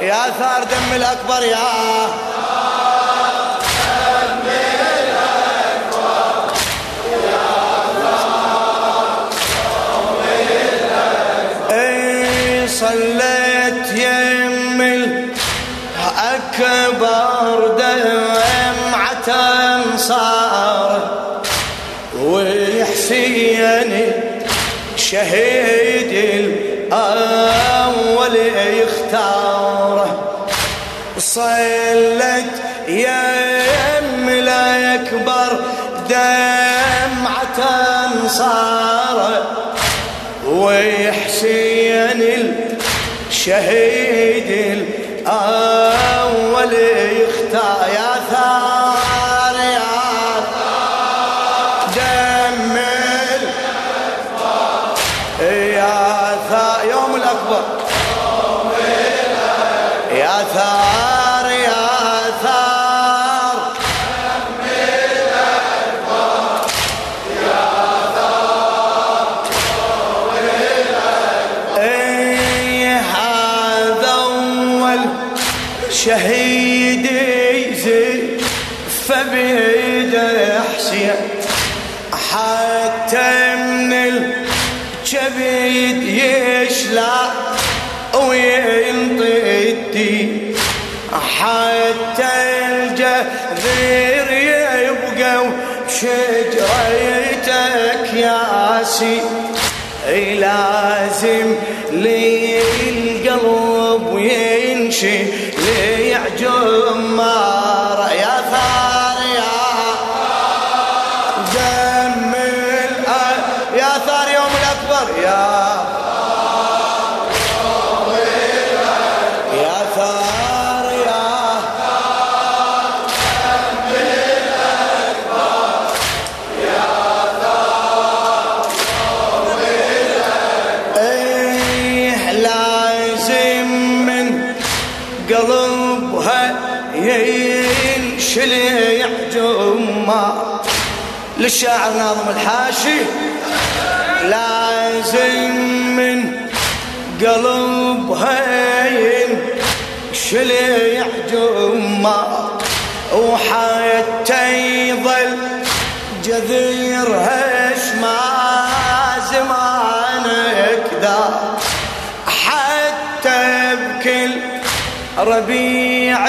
يا ثار دم الأكبر يا صليت يم الأكبر دمعة صار. وحسين شهيد الأول يختاره صلت يم الأكبر دمعة صار وحسين شهيد الأول يختار حسين حتى من الجبيد يشلع وينطيتي حتى الجذير يبقى شجرتك ياسي لازم لي القلب وينشي ينشلع جمع للشاعر ناظم الحاشي. لازم من قلبها ينشلع جمع وحتى يظل جذيرها ما زمانك ذا. حتى بكل ربيع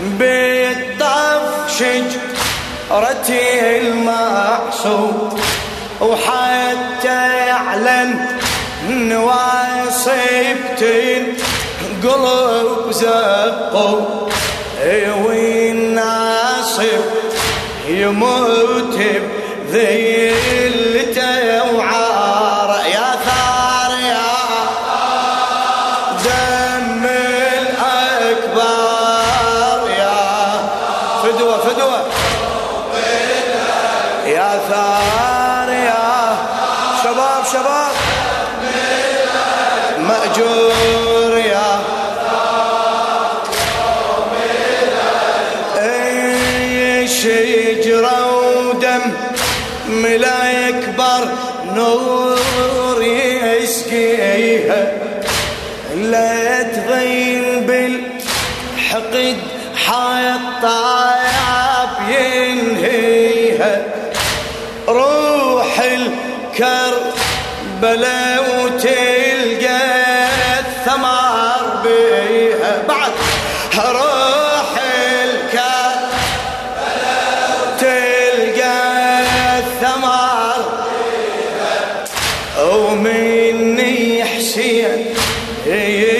بالطف شجرتي المعصوم وحتى يعلن نواصبتين قلوب زقوا والناصب يموت بذلته لا تغين بالحقد حي الطايب ينهيها. روح الكر بلا وتلقى الثمار بيها. بعد روح الكر بلا وتلقى الثمار بيها. ومني حسين بيها بعد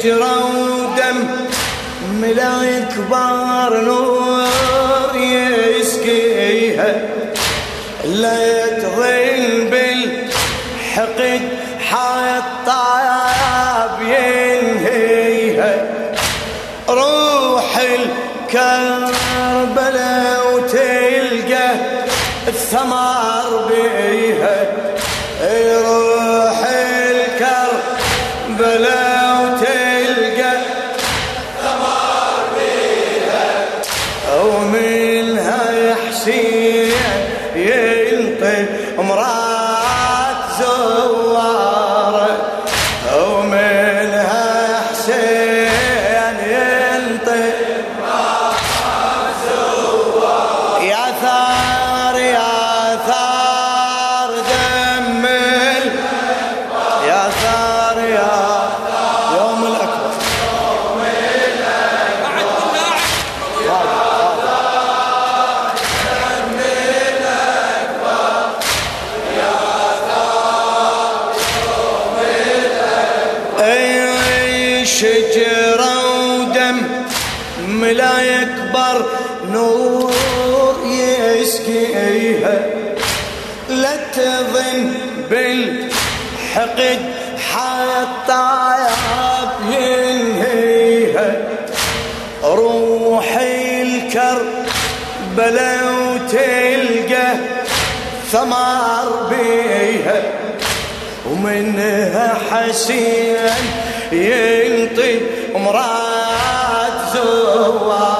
شجرة ودم ملا كبار نور يسقيها. لا تظل بالحقد حاط طاب ينهيها. روح الكربلاء وتلقى الثمر لا تظن بالحقد حطاياب ينهيها روحي الكربلا وتلقى ثمر بيها. ومنها حسين ينطي مرات زوار.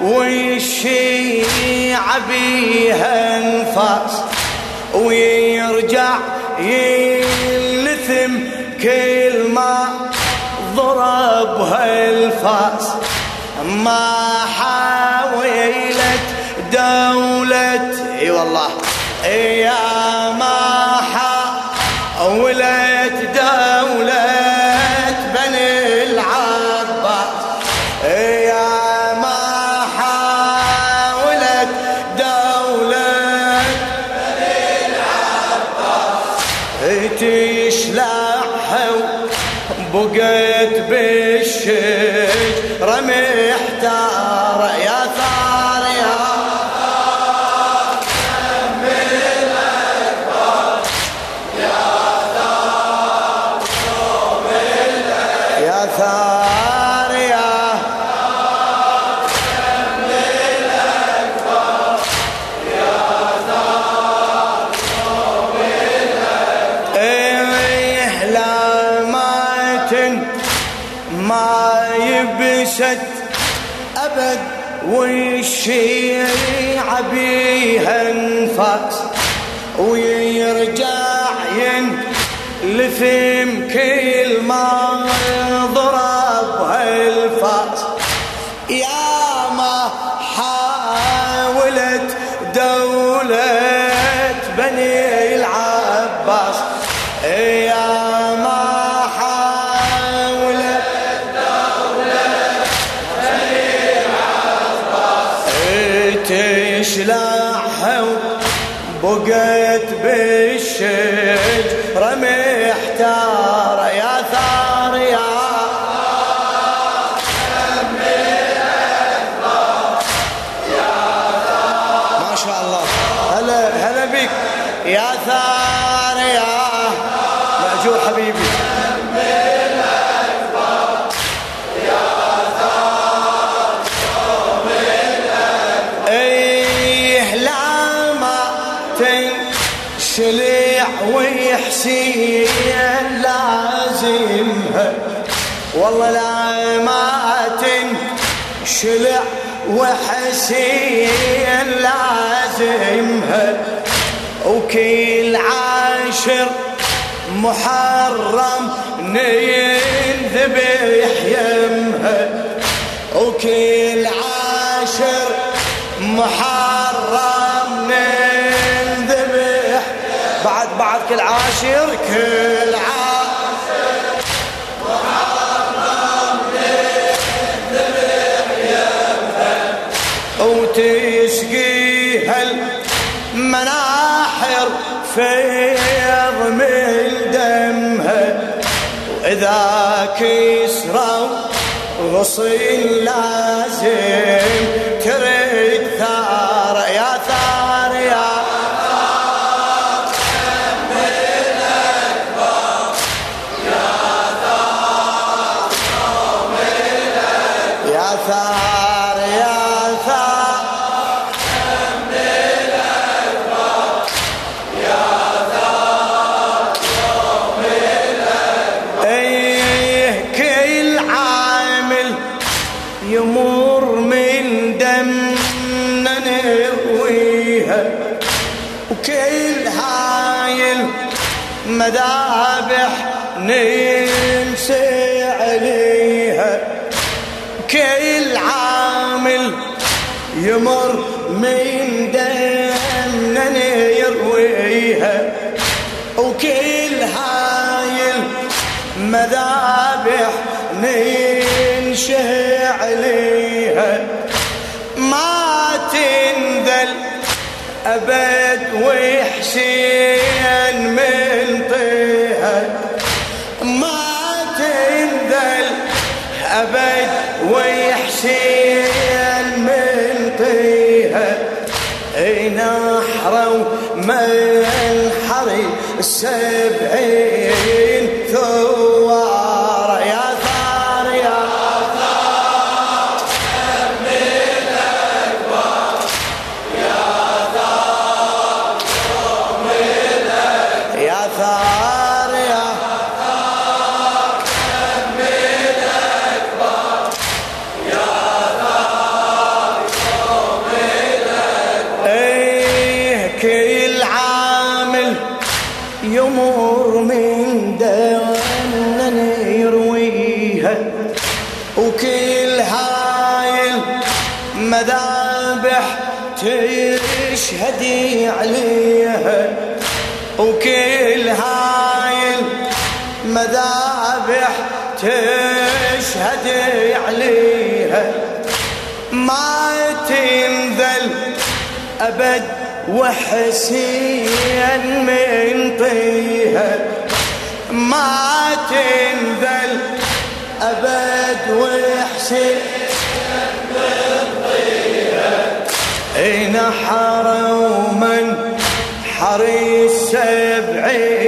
والشيعة بيها انفاس ويرجع يلثم كل ما ضربها الفاس ما حاولت دولة إي والله يا ما حاولت ويرجع ينلثم كل ما بقيت بالشجرة محتارة يا ثار يا بك يا تنشلع ويحسين لازمها والله لا ما تنشلع وحسين لازمها وكل عاشر محرم نذبح يمها وكل عاشر محرم كل عاشر كل وتسقيها المناحر فيض من دمها. وإذا كسروا غصين لازم يمر من دمنا نرويها. وكل هاي المذابح ننسى عليها. كل عامل يمر من دمنا يرويها وكل هاي المذابح ننشه عليها. ما تنذل أبد وحسين من طيها. ما تنذل أبد وحسين من طيها. نحروا من حري السبعين المذابح تشهد عليها وكل هاي المذابح تشهد عليها. ما تنذل أبد وحسين من طيها. ما تنذل أبد وحسين نحروا من حري السبعين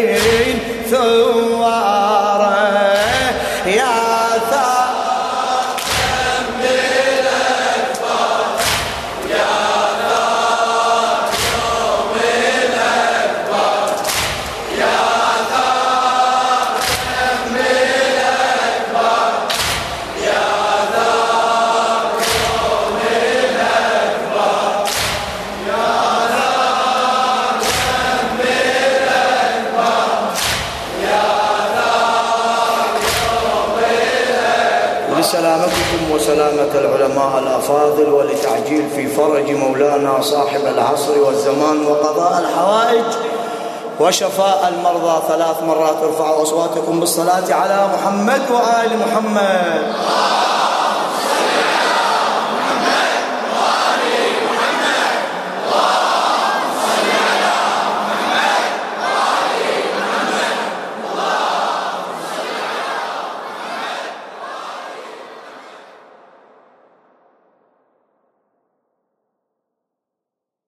صاحب العصر والزمان وقضاء الحوائج وشفاء المرضى ثلاث مرات ارفعوا أصواتكم بالصلاة على محمد وآل محمد.